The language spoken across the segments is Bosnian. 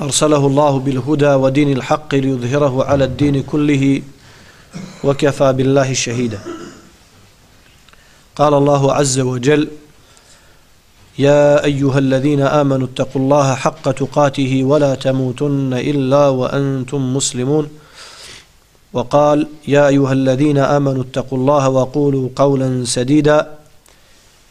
أرسله الله بالهدى ودين الحق ليظهره على الدين كله وكفى بالله شهيدا. قال الله عز وجل يا أيها الذين آمنوا اتقوا الله حق تقاته ولا تموتن إلا وأنتم مسلمون. وقال يا أيها الذين آمنوا اتقوا الله وقولوا قولا سديدا.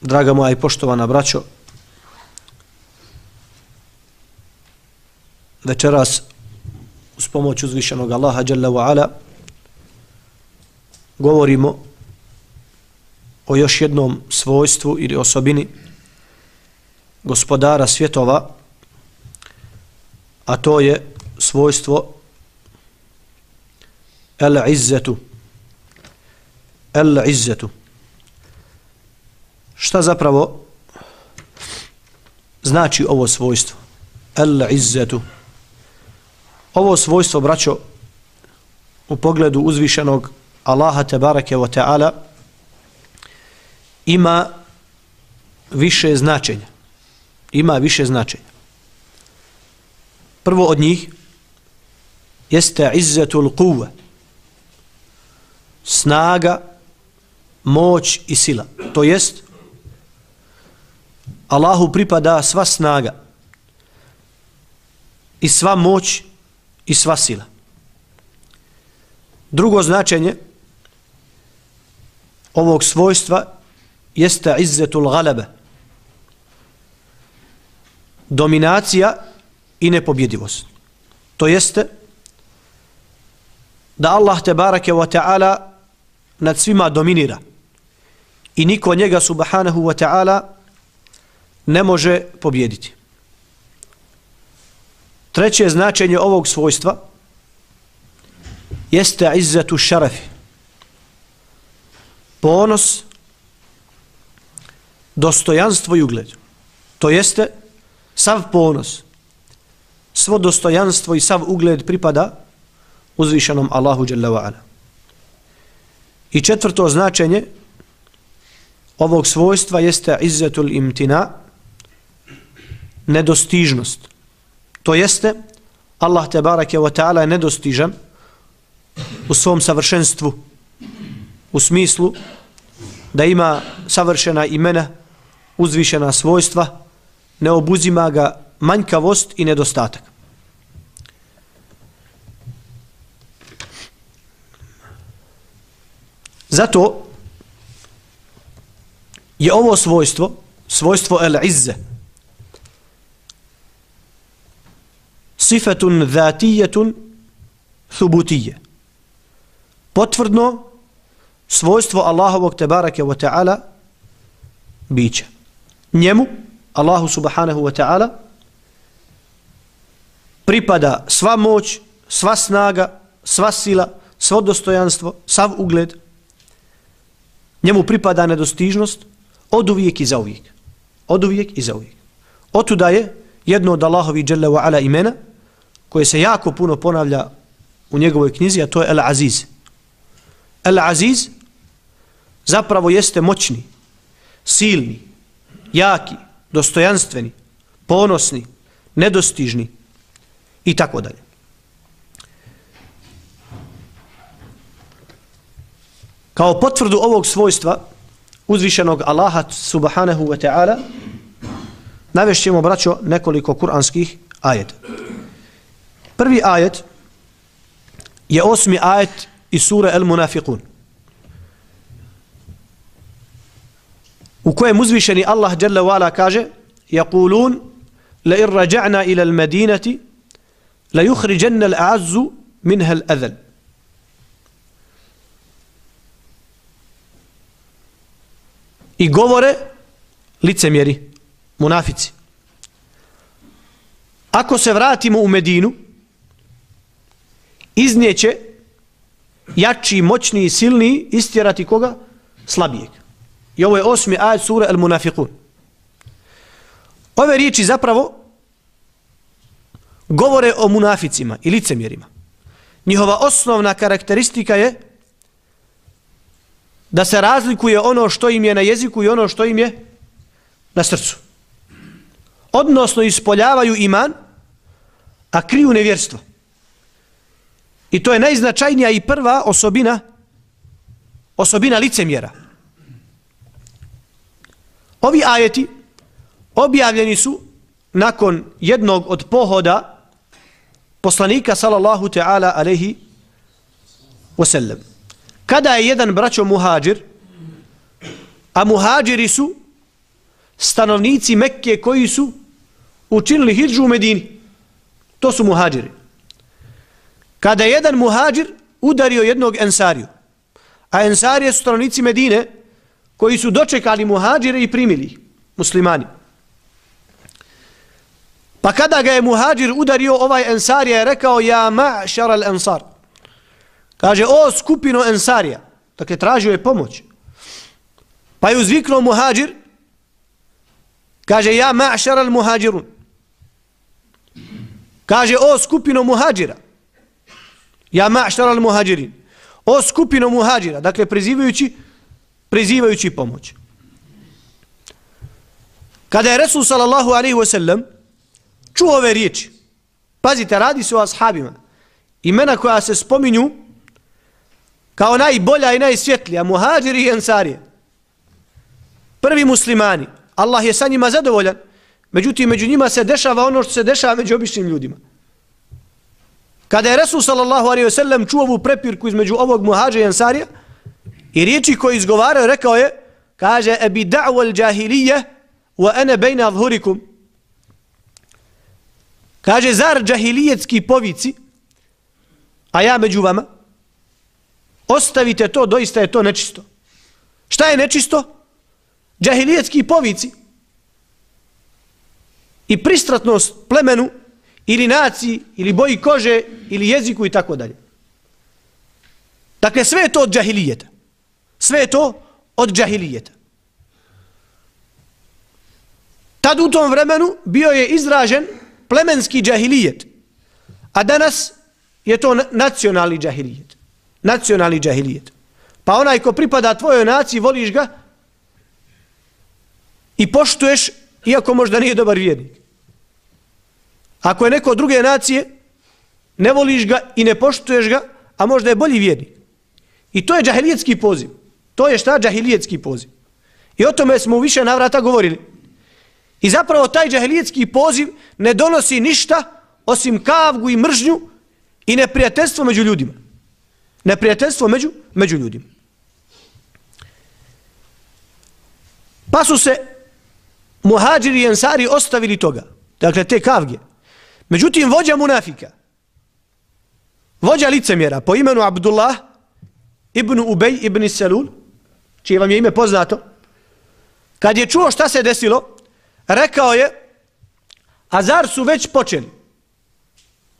Draga moja i poštovana braćo, večeras uz pomoć uzvišenog Allaha Jalla wa Ala govorimo o još jednom svojstvu ili osobini gospodara svjetova a to je svojstvo el-izzetu. El-izzetu šta zapravo znači ovo svojstvo? El-izzetu ovo svojstvo braćo u pogledu uzvišenog Allaha tebareke wa ta'ala ima više značenja. Ima više značenja. Prvo od njih jeste izzetul kuva snaga moć i sila. To jest Allahu pripada sva snaga i sva moć i sva sila. Drugo značenje ovog svojstva jeste izzetul galebe. Dominacija i nepobjedivost. To jeste da Allah te barake wa ta'ala nad svima dominira i niko njega subhanahu wa ta'ala ne može pobjediti. Treće značenje ovog svojstva jeste izzetu šarafi. Ponos, dostojanstvo i ugled. To jeste sav ponos, svo dostojanstvo i sav ugled pripada uzvišenom Allahu Jalla wa'ala. I četvrto značenje ovog svojstva jeste izzetul imtina, nedostižnost. To jeste, Allah te barake wa ta'ala je nedostižan u svom savršenstvu, u smislu da ima savršena imena, uzvišena svojstva, ne obuzima ga manjkavost i nedostatak. Zato je ovo svojstvo, svojstvo el-izze, sifetun dhatijetun thubutije. Potvrdno svojstvo Allahovog tebarake wa ta'ala biće. Njemu, Allahu subhanahu wa ta'ala, pripada sva moć, sva snaga, sva sila, svo dostojanstvo, sav ugled. Njemu pripada nedostižnost od uvijek i za uvijek. Od uvijek i za uvijek. Otuda je jedno od Allahovi dželle wa ala imena, koje se jako puno ponavlja u njegovoj knjizi, a to je El Aziz. El Aziz zapravo jeste moćni, silni, jaki, dostojanstveni, ponosni, nedostižni i tako dalje. Kao potvrdu ovog svojstva uzvišenog Allaha subhanahu wa ta'ala navešćemo, braćo, nekoliko kuranskih ajeta. Prvi ajet je osmi ajet iz sure El Munafiqun. U kojem uzvišeni Allah Jalla vala kaže Jakulun la in rađa'na ila al madinati la yukhrijanna al a'azzu minha al adhal. I govore licemjeri, munafici. ako se vratimo u Medinu, iznijeće jači, moćni i silni istjerati koga? Slabijeg. I ovo je osmi ajed sura El Munafiqun. Ove riječi zapravo govore o munaficima i licemjerima. Njihova osnovna karakteristika je da se razlikuje ono što im je na jeziku i ono što im je na srcu. Odnosno ispoljavaju iman, a kriju nevjerstvo. I to je najznačajnija i prva osobina osobina licemjera. Ovi ajeti objavljeni su nakon jednog od pohoda poslanika sallallahu ta'ala alaihi wasallam. Kada je jedan braćo muhađir, a muhađiri su stanovnici Mekke koji su učinili hijđu u Medini. To su muhađiri. Kada je jedan muhađir udario jednog ensariju, a ensarije su stanovnici Medine koji su dočekali muhađire i primili muslimani. Pa kada ga je muhađir udario, ovaj ensarija je rekao, ja ma'šar al ensar. Kaže, o skupino ensarija. Dakle, tražio je pomoć. Pa je uzviknuo muhađir, kaže, ja ma'šar al muhađirun. Kaže, o skupino muhađira. Ja ma'šar al muhađirin. O skupino muhađira. Dakle, prizivajući, prizivajući pomoć. Kada je Resul sallallahu alaihi wa sallam, čuo ove riječi. Pazite, radi se o ashabima. Imena koja se spominju kao najbolja i najsvjetlija, muhađiri i ensarije. Prvi muslimani. Allah je sa njima zadovoljan. Međutim, među njima se dešava ono što se dešava među običnim ljudima. Kada je Resul sallallahu alaihi ve sellem čuo ovu prepirku između ovog muhađa i ansarija i riječi koje izgovaraju, rekao je, kaže, ebi da'wal džahilije wa ene bejna adhurikum. Kaže, zar džahilijetski povici, a ja među vama, ostavite to, doista je to nečisto. Šta je nečisto? Džahilijetski povici i pristratnost plemenu ili naciji, ili boji kože, ili jeziku i tako dalje. Dakle, sve je to od džahilijeta. Sve je to od džahilijeta. Tad u tom vremenu bio je izražen plemenski džahilijet. A danas je to nacionalni džahilijet. Nacionalni džahilijet. Pa onaj ko pripada tvojoj naciji, voliš ga i poštuješ, iako možda nije dobar vjernik. Ako je neko druge nacije, ne voliš ga i ne poštuješ ga, a možda je bolji vjernik. I to je džahilijetski poziv. To je šta džahilijetski poziv. I o tome smo u više navrata govorili. I zapravo taj džahilijetski poziv ne donosi ništa osim kavgu i mržnju i neprijateljstvo među ljudima. Neprijateljstvo među, među ljudima. Pa su se muhađiri i ensari ostavili toga. Dakle, te kavge. Međutim, vođa munafika, vođa licemjera po imenu Abdullah ibn Ubej ibn Selul, čije vam je ime poznato, kad je čuo šta se desilo, rekao je, a zar su već počeli?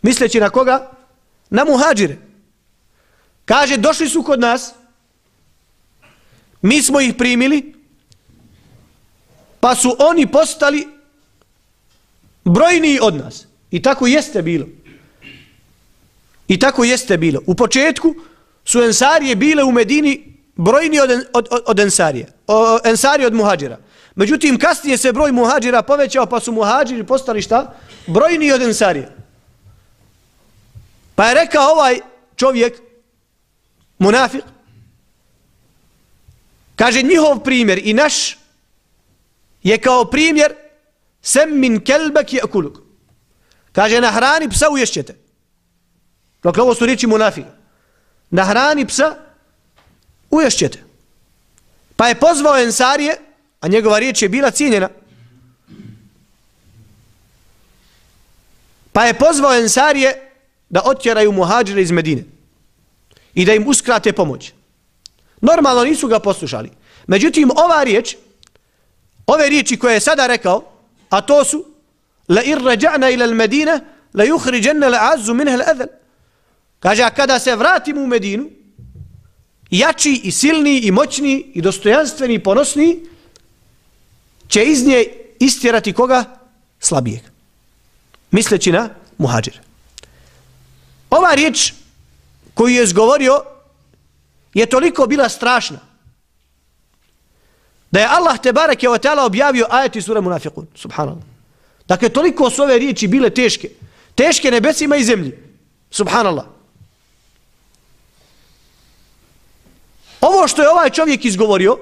Misleći na koga? Na muhađire. Kaže, došli su kod nas, mi smo ih primili, pa su oni postali brojniji od nas. I tako jeste bilo. I tako jeste bilo. U početku su ensarije bile u Medini brojni od, od, od, od ensarije. O, ensarije od muhađira. Međutim, kasnije se broj muhađira povećao, pa su muhađiri postali šta? Brojni od ensarije. Pa je rekao ovaj čovjek, munafik, kaže njihov primjer i naš je kao primjer sem min kelbek je kuluk. Kaže, na hrani psa uješćete. Dakle, ovo su riječi munafika. Na hrani psa uješćete. Pa je pozvao Ensarije, a njegova riječ je bila cijenjena. Pa je pozvao Ensarije da otjeraju muhađire iz Medine i da im uskrate pomoć. Normalno nisu ga poslušali. Međutim, ova riječ, ove riječi koje je sada rekao, a to su la ir rađa'na ila al-Medine, la yukhrijanna la azu minha al adal. Kaže, a kada se vratimo u Medinu, jači i silni i moćni i dostojanstveni i ponosni, će iz nje istjerati koga? Slabijeg. Misleći na muhađir. Ova riječ koju je izgovorio je toliko bila strašna da je Allah te barake o objavio ajeti sura munafiqun. Subhanallah. Dakle, toliko su ove riječi bile teške. Teške nebesima i zemlji. Subhanallah. Ovo što je ovaj čovjek izgovorio,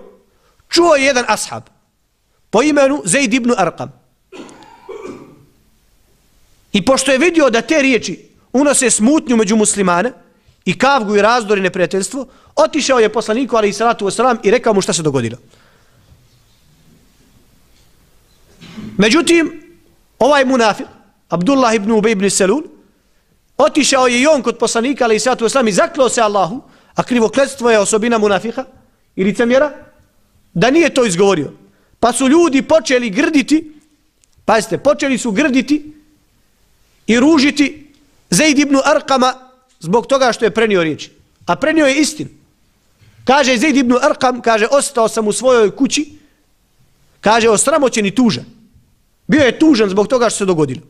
čuo je jedan ashab po imenu Zaid ibn Arqam. I pošto je vidio da te riječi unose smutnju među muslimane i kavgu i razdor i neprijateljstvo, otišao je poslaniku ali i salatu wasalam i rekao mu šta se dogodilo. Međutim, ovaj munafir, Abdullah ibn Ubej ibn Selul, otišao je i on kod poslanika ali i salatu wasalam i zaklao se Allahu, a krivokledstvo je osobina munafika i licemjera, da nije to izgovorio. Pa su ljudi počeli grditi, pazite, počeli su grditi i ružiti Zaid ibn Arkama zbog toga što je prenio riječ. A prenio je istinu. Kaže Zaid ibn Arqam, kaže, ostao sam u svojoj kući, kaže, osramoćen i tužan. Bio je tužan zbog toga što se dogodilo.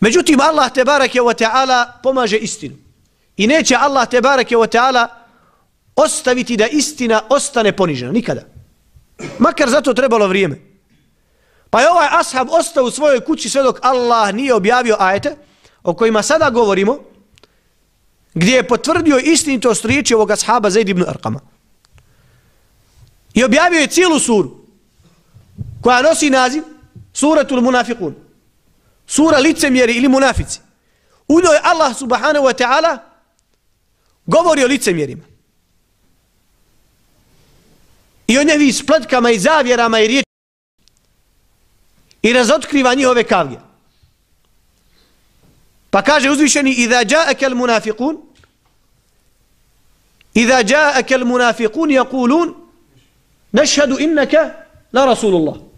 Međutim, Allah te barake wa ta'ala pomaže istinu. I neće Allah te barake wa ta'ala ostaviti da istina ostane ponižena. Nikada. Makar zato trebalo vrijeme. Pa je ovaj ashab ostao u svojoj kući sve dok Allah nije objavio ajete o kojima sada govorimo gdje je potvrdio istinitost riječi ovog ashaba Zaid ibn Arqama. I objavio je cijelu suru koja nosi naziv Suratul Munafiqun. Sura licemjeri ili munafici. U njoj Allah subhanahu wa ta'ala govori o licemjerima. I o njevi spletkama i zavjerama i riječi. I razotkriva njihove kavge. Pa kaže uzvišeni Iza ja'ake al munafiqun Iza ja'ake al munafiqun Jakulun Nešhadu innaka La Rasulullah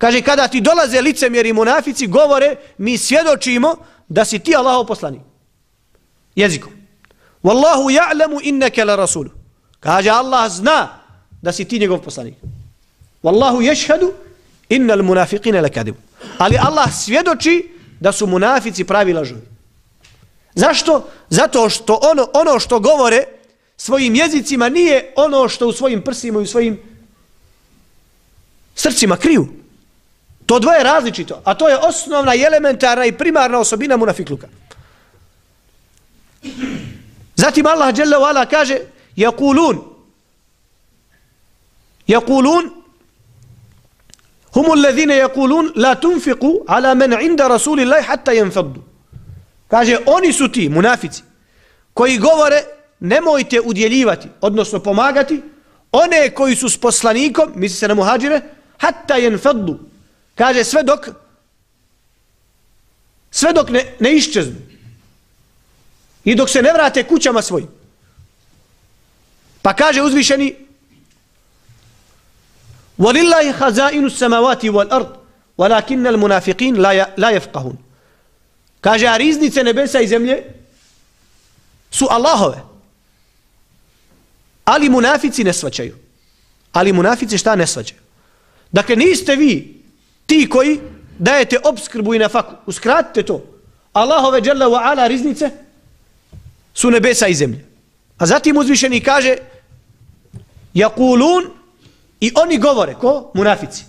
Kaže kada ti dolaze licemjeri munafici Govore mi svjedočimo Da si ti Allahov poslanik Jezikom Wallahu ja'lamu innaka la Rasul Kaže Allah zna da si ti njegov poslanik. Wallahu yashhadu innal munafiqina lakadib. Ali Allah svjedoči da su munafici pravi lažovi. Zašto? Zato što ono, ono što govore svojim jezicima nije ono što u svojim prsima i u svojim srcima kriju. To dvoje različito, a to je osnovna i elementarna i primarna osobina munafikluka. Zatim Allah dželle ve kaže: "Jekulun. Jekulun humu allazina jekulun la tunfiqu ala man inda rasulillahi hatta yanfaddu." Kaže oni su ti munafici koji govore nemojte udjeljivati, odnosno pomagati one koji su s poslanikom, misli se na muhađire, hatta jen kaže sve dok sve dok ne, ne iščeznu i dok se ne vrate kućama svojim pa kaže uzvišeni ولله خزائن السماوات والارض ولكن المنافقين لا لا يفقهون kaže riznice nebesa i zemlje su Allahove ali munafici ne svaćaju ali munafici šta ne svaćaju dakle niste vi ti koji dajete obskrbu i na faku uskratite to Allahove dželle ve ala riznice su nebesa i zemlje a zatim uzvišeni kaže Jakulun I oni govore, ko? Munafici.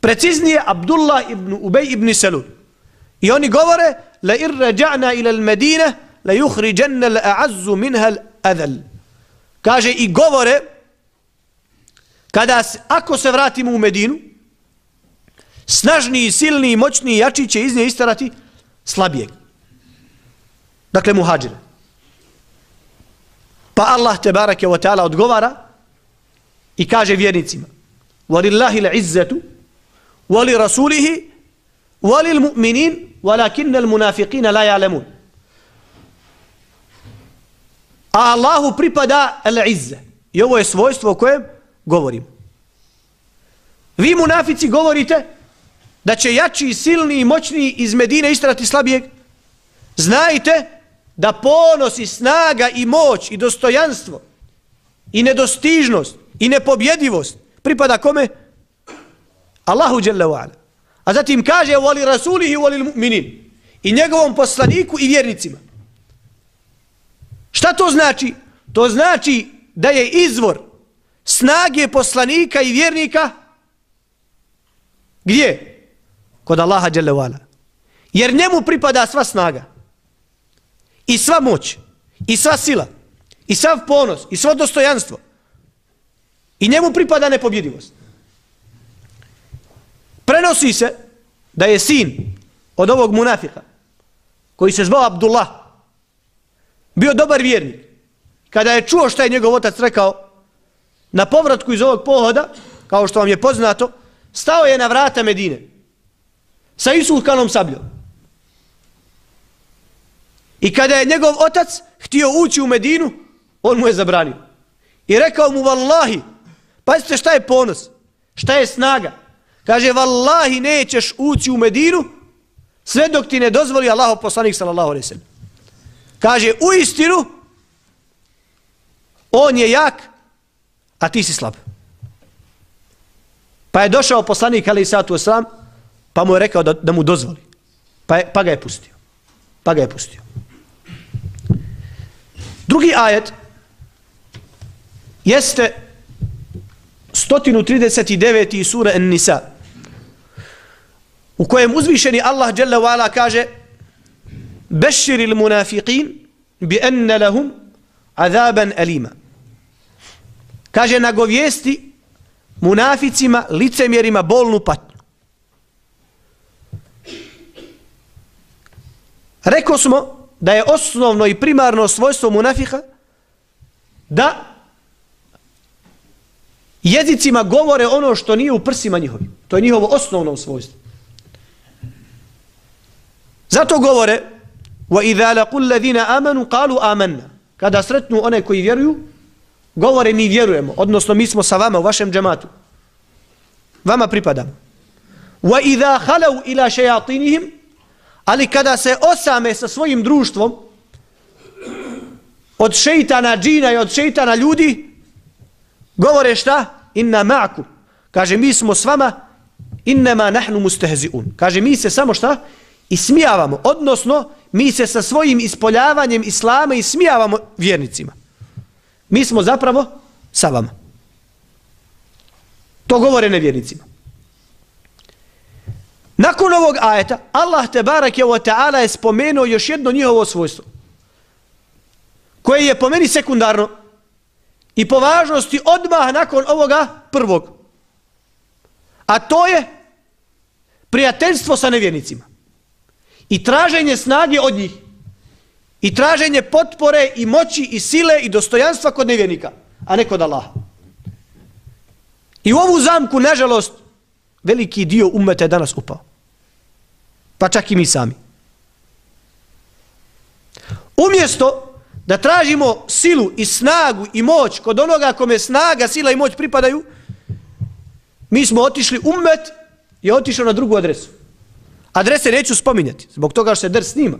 Preciznije, Abdullah ibn Ubej ibn Salul. I oni govore, la irra ja'na ila al-Medine, la yuhri janna al-a'azzu minha al-adhal. Kaže, i govore, kada, ako se vratimo u Medinu, snažni, silni, moćni i jači će iz nje istarati slabijeg. Dakle, muhađire. Pa Allah, te barake wa ta'ala, odgovara, I kaže vjernicima وَلِلَّهِ الْعِزَّةُ وَلِرَسُولِهِ وَلِلْمُؤْمِنِينَ وَلَكِنَّ الْمُنَافِقِينَ لَا يَعْلَمُونَ la A Allahu pripada l'izze I ovo je svojstvo o kojem govorim Vi munafici govorite da će jači, silni i moćni iz Medine istrati slabijeg, znajte da ponos i snaga i moć i dostojanstvo i nedostižnost i nepobjedivost pripada kome? Allahu Jalla wa'ala. A zatim kaže voli rasulihi voli mu'minin i njegovom poslaniku i vjernicima. Šta to znači? To znači da je izvor snage poslanika i vjernika gdje? Kod Allaha Đelevala. Jer njemu pripada sva snaga i sva moć i sva sila i sav ponos i svo dostojanstvo i njemu pripada nepobjedivost. Prenosi se da je sin od ovog munafika koji se zvao Abdullah bio dobar vjernik. Kada je čuo što je njegov otac rekao na povratku iz ovog pohoda, kao što vam je poznato, stao je na vrata Medine sa isuhkanom sabljom. I kada je njegov otac htio ući u Medinu, on mu je zabranio. I rekao mu, vallahi, pazite šta je ponos, šta je snaga. Kaže, vallahi, nećeš ući u Medinu, sve dok ti ne dozvoli Allah poslanik sallallahu alaihi sallam. Kaže, u istinu, on je jak, a ti si slab. Pa je došao poslanik alaihi sallatu wasallam, pa mu je rekao da, da mu dozvoli. Pa, je, pa ga je pustio. Pa ga je pustio. Drugi ajet jeste 139. sura An-Nisa u kojem uzvišeni Allah dželle wala kaže Beširil munafiqin bi enne lahum azaban alima. Kaže nagovijesti munaficima, licemjerima bolnu patnju. Rekao smo da je osnovno i primarno svojstvo munafika da jezicima govore ono što nije u prsima njihovim. To je njihovo osnovno svojstvo. Zato govore wa idha laqul ladina amanu qalu amanna. Kada sretnu one koji vjeruju, govore mi vjerujemo, odnosno mi smo sa vama u vašem džematu. Vama pripadamo. Wa idha إِلَى ila shayatinihim ali kada se osame sa svojim društvom od šejtana džina i od šejtana ljudi govore šta? Inna ma'ku. Kaže mi smo s vama innama nahnu mustehzi'un. Kaže mi se samo šta? i smijavamo, odnosno mi se sa svojim ispoljavanjem islama i smijavamo vjernicima. Mi smo zapravo sa vama. To govore nevjernicima. Nakon ovog ajeta, Allah te barak je o ta'ala je spomenuo još jedno njihovo svojstvo, koje je po meni sekundarno i po važnosti odmah nakon ovoga prvog. A to je prijateljstvo sa nevjernicima i traženje snage od njih i traženje potpore i moći i sile i dostojanstva kod nevjernika, a ne kod Allaha. I u ovu zamku, nažalost, veliki dio umeta je danas upao. Pa čak i mi sami. Umjesto da tražimo silu i snagu i moć kod onoga kome snaga, sila i moć pripadaju, mi smo otišli umet i otišao na drugu adresu. Adrese neću spominjati, zbog toga što se drs snima.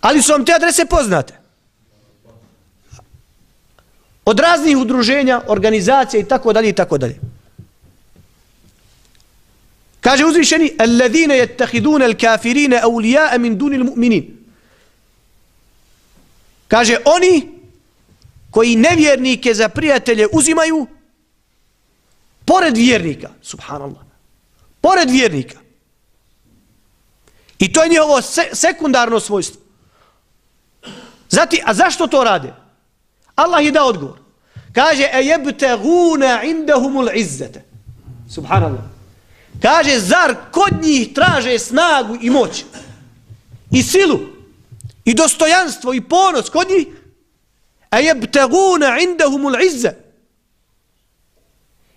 Ali su vam te adrese poznate. Od raznih udruženja, organizacija i tako dalje i tako dalje. Kaže uzvišeni, الذين يتخذون الكافرين أولياء من دون المؤمنين. Kaže oni koji nevjernike za prijatelje uzimaju pored vjernika, subhanallah. Pored vjernika. I to je njihovo se sekundarno svojstvo. Zati, a zašto to rade? Allah je dao odgovor. Kaže, e jebte guna indahumul izzete. Subhanallah. Kaže, zar kod njih traže snagu i moć? I silu? I dostojanstvo i ponos kod njih? A jebteguna indahumul izze.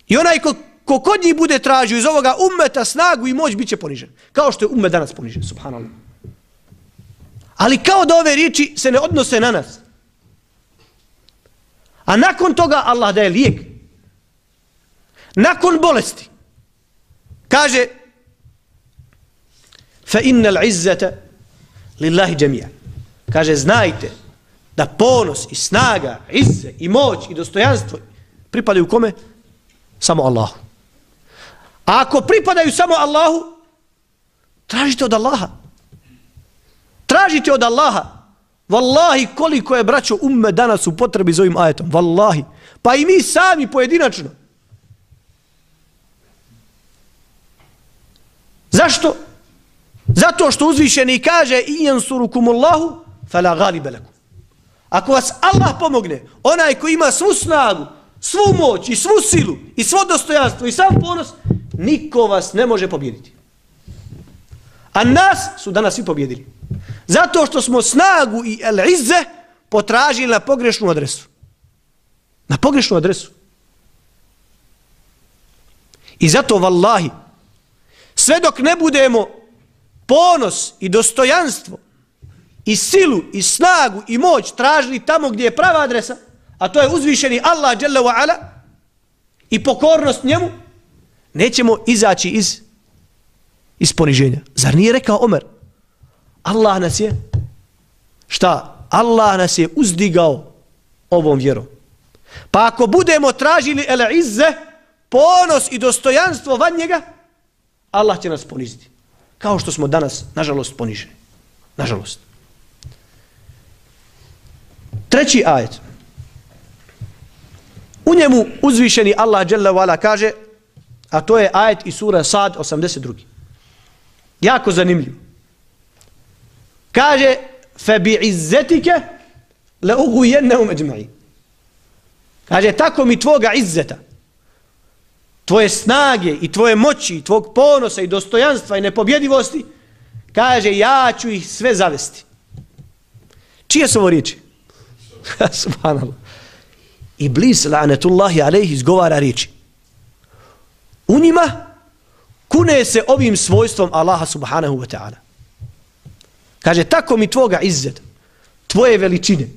I onaj ko ko kod njih bude tražio iz ovoga ummeta snagu i moć, bit će ponižen. Kao što je ummet danas ponižen, subhanallah. Ali kao da ove riječi se ne odnose na nas. A nakon toga Allah daje lijek. Nakon bolesti. Kaže, fa innal izzata lillahi jami'a. Kaže, znajte da ponos i snaga, izze i moć i dostojanstvo pripadaju kome? Samo Allahu. A ako pripadaju samo Allahu, tražite od Allaha. Tražite od Allaha. Wallahi koliko je braćo umme danas u potrebi za ovim ajetom. Wallahi. Pa i mi sami pojedinačno. Zašto? Zato što uzvišeni kaže i jansurukumullahu fala galibe lakum. Ako vas Allah pomogne, onaj koji ima svu snagu, svu moć i svu silu i svo dostojanstvo i sam ponos, niko vas ne može pobjediti. A nas su danas svi pobjedili. Zato što smo snagu i el-izze potražili na pogrešnu adresu. Na pogrešnu adresu. I zato, vallahi, sve dok ne budemo ponos i dostojanstvo i silu i snagu i moć tražili tamo gdje je prava adresa, a to je uzvišeni Allah dželle wa ala i pokornost njemu, nećemo izaći iz iz poniženja. Zar nije rekao Omer? Allah nas je šta? Allah nas je uzdigao ovom vjerom. Pa ako budemo tražili el izze, ponos i dostojanstvo van njega, Allah će nas poniziti. Kao što smo danas, nažalost, poniženi. Nažalost. Treći ajet. U njemu uzvišeni Allah dželle vala kaže, a to je ajet iz sura Sad 82. Jako zanimljiv. Kaže, fe bi izzetike le ugujenne u. Kaže, tako mi tvoga izzeta, tvoje snage i tvoje moći, i tvog ponosa i dostojanstva i nepobjedivosti, kaže, ja ću ih sve zavesti. Čije su ovo riječi? Subhanallah. Iblis, la'anetullahi alaihi, izgovara riječi. U njima kune se ovim svojstvom Allaha subhanahu wa ta'ala. Kaže, tako mi tvoga izzet, tvoje veličine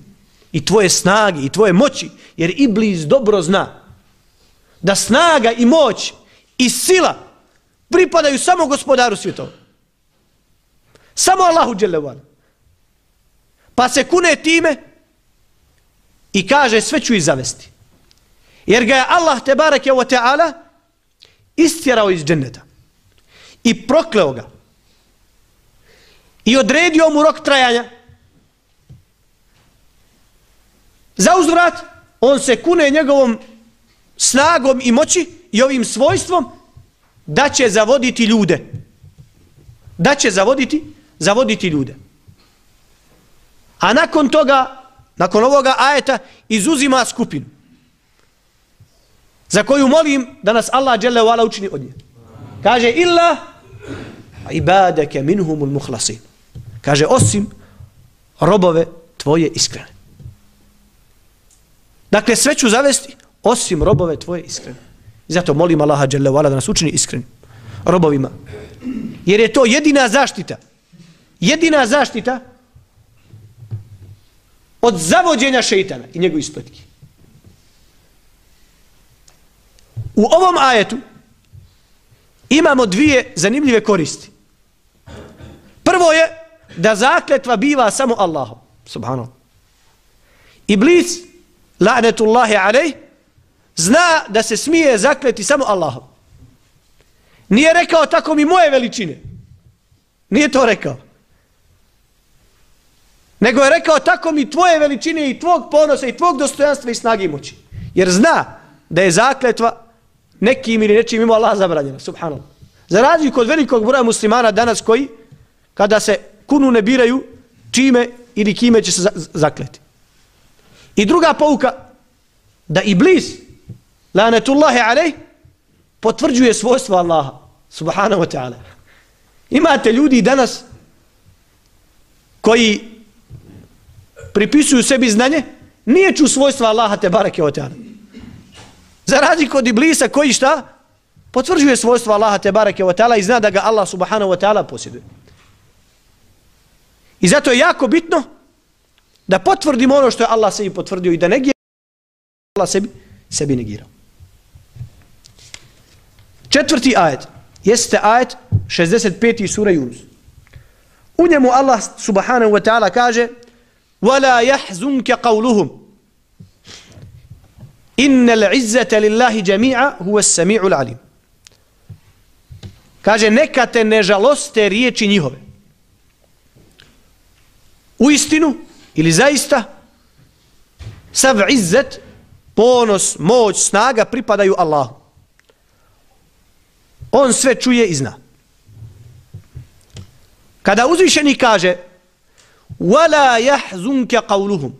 i tvoje snage i tvoje moći, jer Iblis dobro zna da snaga i moć i sila pripadaju samo gospodaru svjetova. Samo Allahu Đelevan. Pa se kune time i kaže sve ću izavesti. Jer ga je Allah te barake wa ta'ala istjerao iz dženneta i prokleo ga i odredio mu rok trajanja za uzvrat on se kune njegovom snagom i moći i ovim svojstvom da će zavoditi ljude da će zavoditi zavoditi ljude a nakon toga nakon ovoga ajeta izuzima skupinu za koju molim da nas Allah dželle vala učini od nje kaže illa ibadake minhumul muhlasin. Kaže, osim robove tvoje iskrene. Dakle, sve ću zavesti osim robove tvoje iskrene. I zato molim Allaha Đelevala da nas učini iskreni robovima. Jer je to jedina zaštita. Jedina zaštita od zavođenja šeitana i njegovih spletki. U ovom ajetu imamo dvije zanimljive koristi. Prvo je da zakletva biva samo Allahom. Subhanallah. Iblis, la'netullahi alej, zna da se smije zakleti samo Allahom. Nije rekao tako mi moje veličine. Nije to rekao. Nego je rekao tako mi tvoje veličine i tvog ponosa i tvog dostojanstva i snagi moći. Jer zna da je zakletva nekim ili nečim ima Allah zabranjena. Subhanallah. Za razliku od velikog broja muslimana danas koji kada se kunu ne biraju čime ili kime će se zakleti. I druga pouka, da iblis, lanetullahi alej, potvrđuje svojstvo Allaha, subhanahu wa ta'ala. Imate ljudi danas koji pripisuju sebi znanje, nije ču svojstva Allaha te barake wa ta'ala. Za razliku od iblisa koji šta? Potvrđuje svojstvo Allaha te barake wa ta'ala i zna da ga Allah subhanahu wa ta'ala posjeduje. I zato je jako bitno da potvrdimo ono što je Allah sebi potvrdio i da negiramo Allah sebi, sebi negirao. Četvrti ajet jeste ajet 65. sura Yunus. U njemu Allah subhanahu wa ta'ala kaže وَلَا يَحْزُنْكَ قَوْلُهُمْ إِنَّ الْعِزَّةَ لِلَّهِ جَمِيعًا هُوَ السَّمِيعُ الْعَلِيمُ Kaže, neka te ne žaloste riječi njihove. U istinu, ili zaista, sav izzet, ponos, moć, snaga pripadaju Allahu. On sve čuje i zna. Kada uzvišeni kaže وَلَا يَحْزُنْكَ قَوْلُهُمْ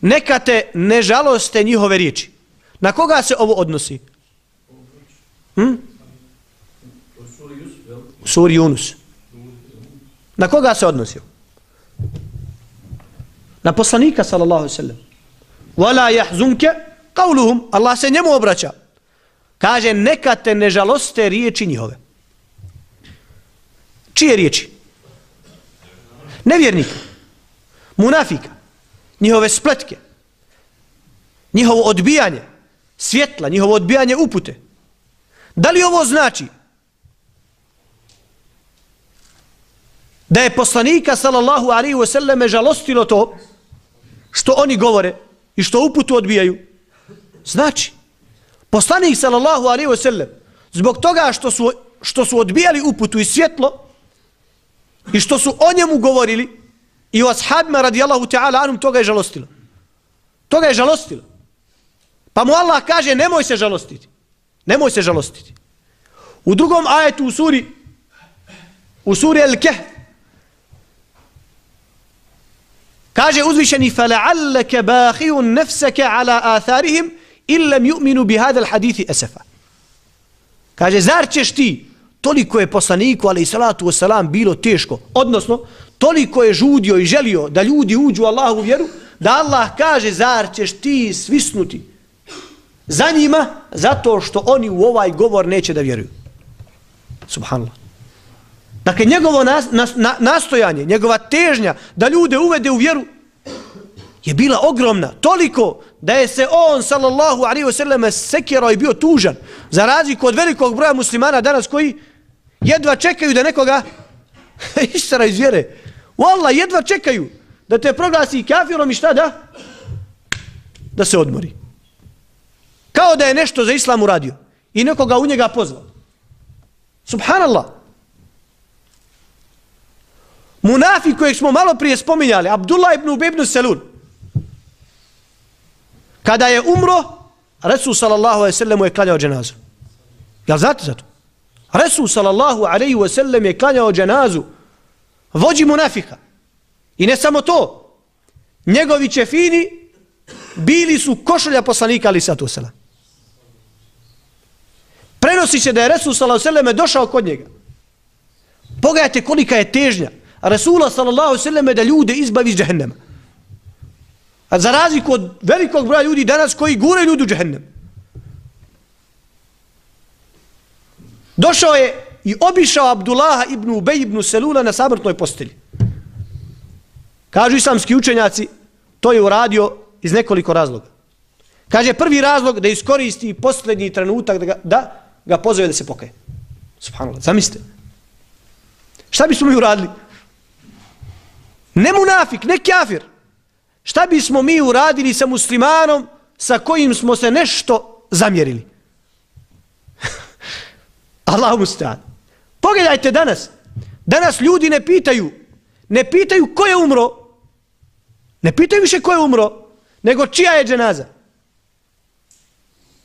Neka te ne žaloste njihove riječi. Na koga se ovo odnosi? Hm? Suri Yunus. Na koga se odnosi? Na poslanika sallallahu alaihi sallam. وَلَا يَحْزُنْكَ قَوْلُهُمْ Allah se njemu obraća. Kaže, neka te ne žaloste riječi njihove. Čije riječi? Nevjernika. Munafika. Njihove spletke. Njihovo odbijanje. Svjetla. Njihovo odbijanje upute. Da li ovo znači da je poslanika sallallahu alaihi wasallam žalostilo to što oni govore i što uputu odbijaju? Znači. Poslanik sallallahu alaihi wasallam zbog toga što su, što su odbijali uputu i svjetlo i što su o njemu govorili i o ashabima radijallahu ta'ala anum toga je žalostilo. Toga je žalostilo. Pa mu Allah kaže nemoj se žalostiti. Nemoj se žalostiti. U drugom ajetu u suri u suri El-Keh kaže uzvišeni فَلَعَلَّكَ بَاخِيُ نَفْسَكَ عَلَى آثَارِهِمْ illam yu'minu bi hadha al-hadith asafa. Kaže zar ćeš ti toliko je poslaniku ali salatu vesselam bilo teško, odnosno toliko je žudio i želio da ljudi uđu u Allahu vjeru, da Allah kaže zar ćeš ti svisnuti za njima zato što oni u ovaj govor neće da vjeruju. Subhanallah. Dakle, njegovo nas, nas, na, nastojanje, njegova težnja da ljude uvede u vjeru je bila ogromna. Toliko da je se on sallallahu alaihi wa sallam i bio tužan za razliku od velikog broja muslimana danas koji jedva čekaju da nekoga istara iz vjere. Wallah, jedva čekaju da te proglasi kafirom i šta da? Da se odmori. Kao da je nešto za islam uradio i nekoga u njega pozvao. Subhanallah. Munafi kojeg smo malo prije spominjali, Abdullah ibn Ubebnu Selun, Kada je umro, Resul sallallahu alaihi sallam je klanjao dženazu. Jel znate za to? Resul sallallahu alaihi sallam je klanjao dženazu vođi munafika. I ne samo to. Njegovi čefini bili su košulja poslanika ali satu sala. Prenosi se da je Resul sallallahu alaihi sallam došao kod njega. Pogledajte kolika je težnja. Resula sallallahu alaihi sallam da ljude izbavi iz džahennema. A za razliku od velikog broja ljudi danas koji gure ljudi u džehennem. Došao je i obišao Abdullaha ibn Ubej ibn Selula na samrtnoj postelji. Kažu islamski učenjaci, to je uradio iz nekoliko razloga. Kaže prvi razlog da iskoristi posljednji trenutak da ga, da ga pozove da se pokaje. Subhanallah, zamislite. Šta bi smo mi uradili? Ne munafik, ne kafir. Šta bismo mi uradili sa muslimanom sa kojim smo se nešto zamjerili? Allah mu stan. Pogledajte danas. Danas ljudi ne pitaju. Ne pitaju ko je umro. Ne pitaju više ko je umro. Nego čija je dženaza.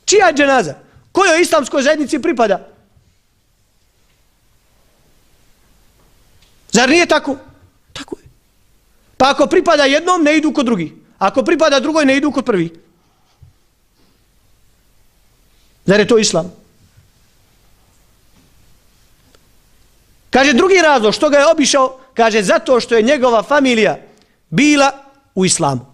Čija je dženaza? Kojoj islamskoj zajednici pripada? Zar nije tako? Tako. Pa ako pripada jednom, ne idu kod drugi. Ako pripada drugoj, ne idu kod prvi. Zar je to islam? Kaže drugi razlog, što ga je obišao? Kaže zato što je njegova familija bila u islamu.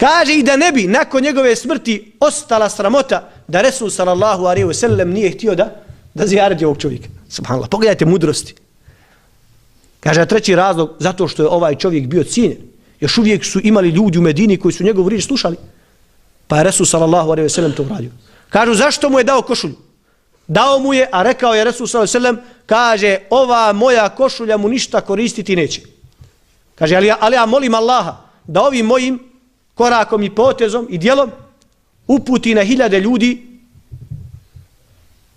Kaže i da ne bi nakon njegove smrti ostala sramota da Resul sallallahu alaihi wa sallam nije htio da, da zijarati ovog čovjeka. Subhanallah, pogledajte mudrosti. Kaže, treći razlog, zato što je ovaj čovjek bio cijenjen. Još uvijek su imali ljudi u Medini koji su njegovu riječ slušali. Pa je Resul sallallahu alaihi ve sellem to uradio. Kažu, zašto mu je dao košulju? Dao mu je, a rekao je Resul sallallahu alaihi ve sellem, kaže, ova moja košulja mu ništa koristiti neće. Kaže, ali, ali ja molim Allaha da ovim mojim korakom i potezom i dijelom uputi na hiljade ljudi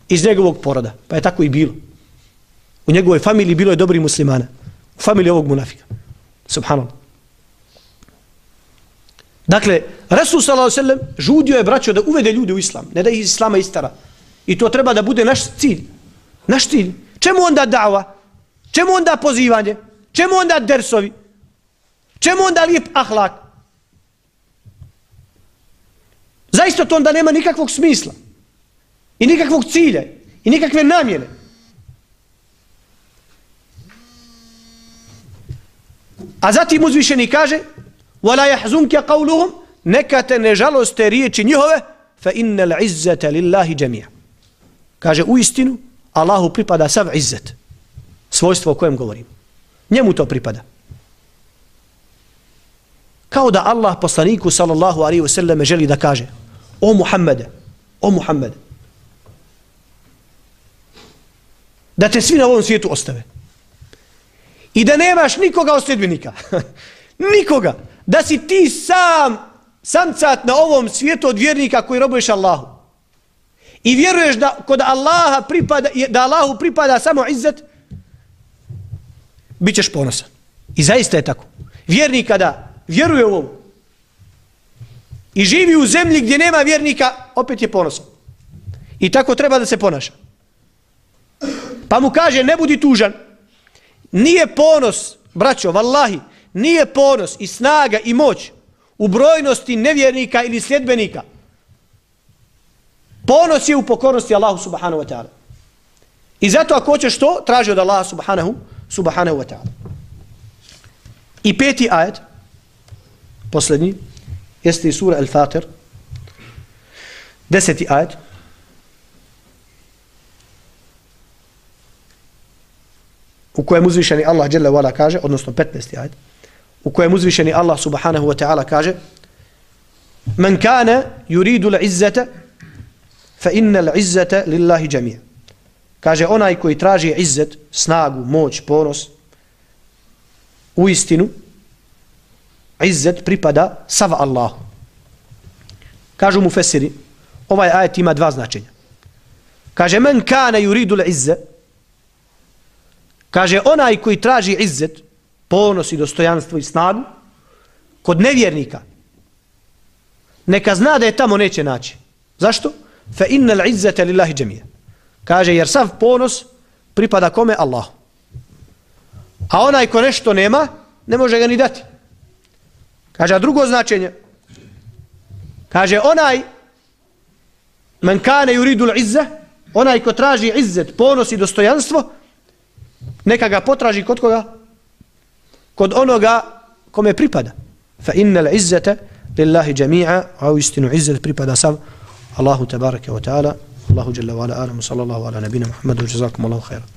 iz njegovog poroda. Pa je tako i bilo. U njegovoj familiji bilo je dobri muslimana. U familiji ovog munafika. Subhanallah. Dakle, Rasul sallallahu alejhi ve sellem žudio je braćo da uvede ljude u islam, ne da ih iz islama istara. I to treba da bude naš cilj. Naš cilj. Čemu onda dava? Čemu onda pozivanje? Čemu onda dersovi? Čemu onda lijep ahlak? Zaista to onda nema nikakvog smisla. I nikakvog cilja. I nikakve namjene. A zatim uzvišeni kaže وَلَا يَحْزُنْكَ قَوْلُهُمْ Neka te ne žaloste riječi njihove فَإِنَّ الْعِزَّةَ لِلَّهِ جَمِيعًا Kaže u istinu Allahu pripada sav izzet. Svojstvo o kojem govorim. Njemu to pripada. Kao da Allah poslaniku sallallahu alaihi wa sallam želi da kaže O Muhammede, o Muhammede. Da te svi na ovom svijetu ostave. I da nemaš nikoga od sljedbenika. nikoga. Da si ti sam samcat na ovom svijetu od vjernika koji robuješ Allahu. I vjeruješ da kod Allaha pripada, da Allahu pripada samo izzet, bit ćeš ponosan. I zaista je tako. Vjernik kada vjeruje u ovo i živi u zemlji gdje nema vjernika, opet je ponosan. I tako treba da se ponaša. Pa mu kaže, ne budi tužan, Nije ponos, braćo, vallahi, nije ponos i snaga i moć u brojnosti nevjernika ili sljedbenika. Ponos je u pokornosti Allahu subhanahu wa ta'ala. I zato ako hoćeš to, traži od Allaha subhanahu, subhanahu wa ta'ala. I peti ajet, posljednji, jeste i sura Al-Fatir, deseti ajet, u kojem uzvišeni Allah dželle vala kaže, odnosno 15. ajet, u kojem uzvišeni Allah subhanahu wa ta'ala kaže: "Men kana yuridu al-izzata fa inna al-izzata lillahi jami'." Kaže onaj koji traži izzet, snagu, moć, ponos, u istinu izzet pripada sav Allah. Kažu mu fesiri, ovaj ajet ima dva značenja. Kaže men kana yuridu al-izzata Kaže, onaj koji traži izzet, ponos i dostojanstvo i snagu, kod nevjernika, neka zna da je tamo neće naći. Zašto? Fa innal izzete lillahi džemije. Kaže, jer sav ponos pripada kome? Allahu. A onaj ko nešto nema, ne može ga ni dati. Kaže, a drugo značenje. Kaže, onaj men kane yuridul izze, onaj ko traži izzet, ponos i dostojanstvo, neka ga potraži kod koga? Kod onoga kome pripada. Fa innal izzete lillahi jami'a, a u istinu izzet pripada sav Allahu tabaraka wa ta'ala. Allahu jalla wa ala alamu sallallahu ala nabina Muhammadu, jazakum Allahu khairan.